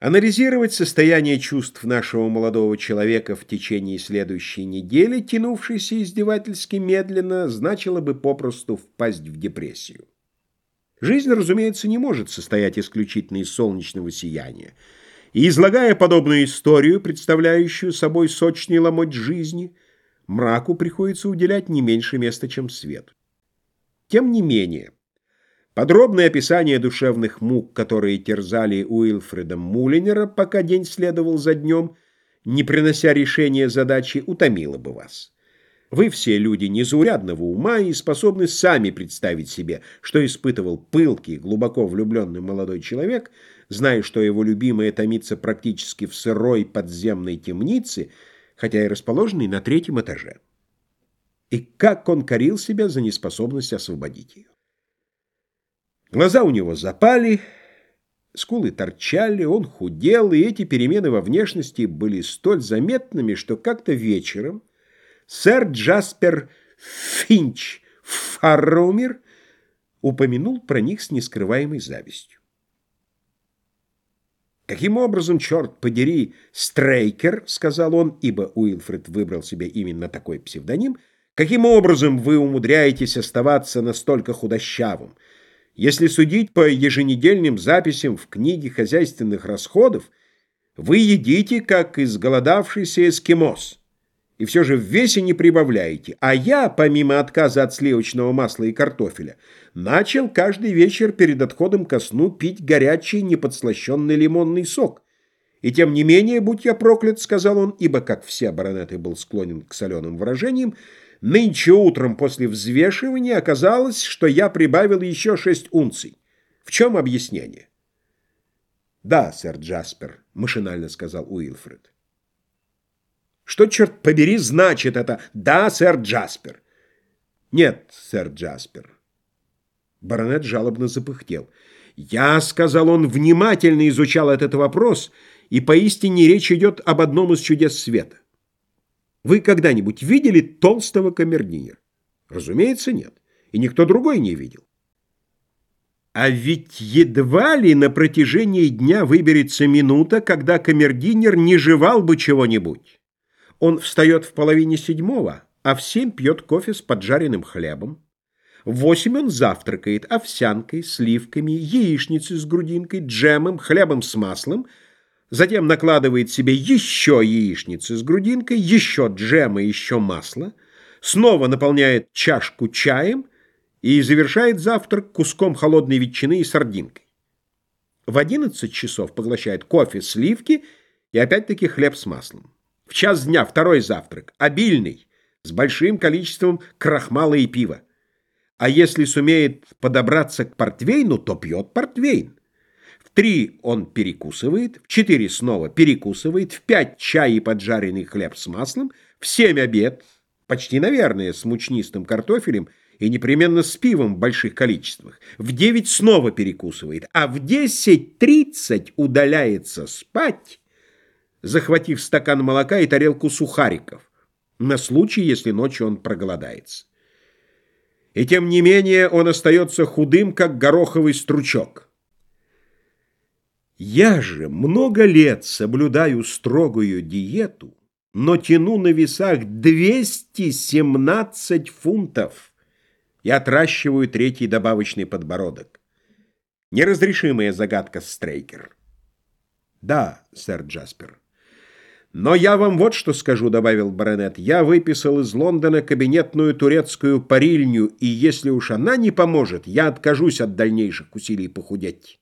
Анализировать состояние чувств нашего молодого человека в течение следующей недели, тянувшейся издевательски медленно, значило бы попросту впасть в депрессию. Жизнь, разумеется, не может состоять исключительно из солнечного сияния. И излагая подобную историю, представляющую собой сочный ломоть жизни, мраку приходится уделять не меньше места, чем свет. Тем не менее, Подробное описание душевных мук, которые терзали Уилфреда Мулинера, пока день следовал за днем, не принося решения задачи, утомило бы вас. Вы все люди незаурядного ума и способны сами представить себе, что испытывал пылкий, глубоко влюбленный молодой человек, зная, что его любимая томится практически в сырой подземной темнице, хотя и расположенной на третьем этаже. И как он корил себя за неспособность освободить ее. Глаза у него запали, скулы торчали, он худел, и эти перемены во внешности были столь заметными, что как-то вечером сэр Джаспер Финч Фарромер упомянул про них с нескрываемой завистью. «Каким образом, черт подери, Стрейкер, — сказал он, ибо Уилфред выбрал себе именно такой псевдоним, — каким образом вы умудряетесь оставаться настолько худощавым?» Если судить по еженедельным записям в книге хозяйственных расходов, вы едите, как изголодавшийся эскимос, и все же в весе не прибавляете. А я, помимо отказа от сливочного масла и картофеля, начал каждый вечер перед отходом ко сну пить горячий неподслащенный лимонный сок. И тем не менее, будь я проклят, сказал он, ибо, как все баронеты, был склонен к соленым выражениям, Нынче утром после взвешивания оказалось, что я прибавил еще шесть унций. В чем объяснение? «Да, сэр Джаспер», — машинально сказал Уилфред. «Что, черт побери, значит это «да, сэр Джаспер»?» «Нет, сэр Джаспер». Баронет жалобно запыхтел. «Я, — сказал он, — внимательно изучал этот вопрос, и поистине речь идет об одном из чудес света. Вы когда-нибудь видели толстого камердинера? Разумеется, нет. И никто другой не видел. А ведь едва ли на протяжении дня выберется минута, когда камердинер не жевал бы чего-нибудь. Он встает в половине седьмого, а в семь пьет кофе с поджаренным хлебом. В восемь он завтракает овсянкой, сливками, яичницей с грудинкой, джемом, хлебом с маслом – затем накладывает себе еще яичницы с грудинкой, еще джема, еще масла, снова наполняет чашку чаем и завершает завтрак куском холодной ветчины и сардинкой. В 11 часов поглощает кофе, сливки и опять-таки хлеб с маслом. В час дня второй завтрак, обильный, с большим количеством крахмала и пива. А если сумеет подобраться к портвейну, то пьет портвейн. В три он перекусывает, в четыре снова перекусывает, в пять чай и поджаренный хлеб с маслом, в семь обед, почти, наверное, с мучнистым картофелем и непременно с пивом в больших количествах, в девять снова перекусывает, а в десять тридцать удаляется спать, захватив стакан молока и тарелку сухариков, на случай, если ночью он проголодается. И тем не менее он остается худым, как гороховый стручок. Я же много лет соблюдаю строгую диету, но тяну на весах 217 фунтов и отращиваю третий добавочный подбородок. Неразрешимая загадка, Стрейкер. Да, сэр Джаспер. Но я вам вот что скажу, добавил баронет. Я выписал из Лондона кабинетную турецкую парильню, и если уж она не поможет, я откажусь от дальнейших усилий похудеть.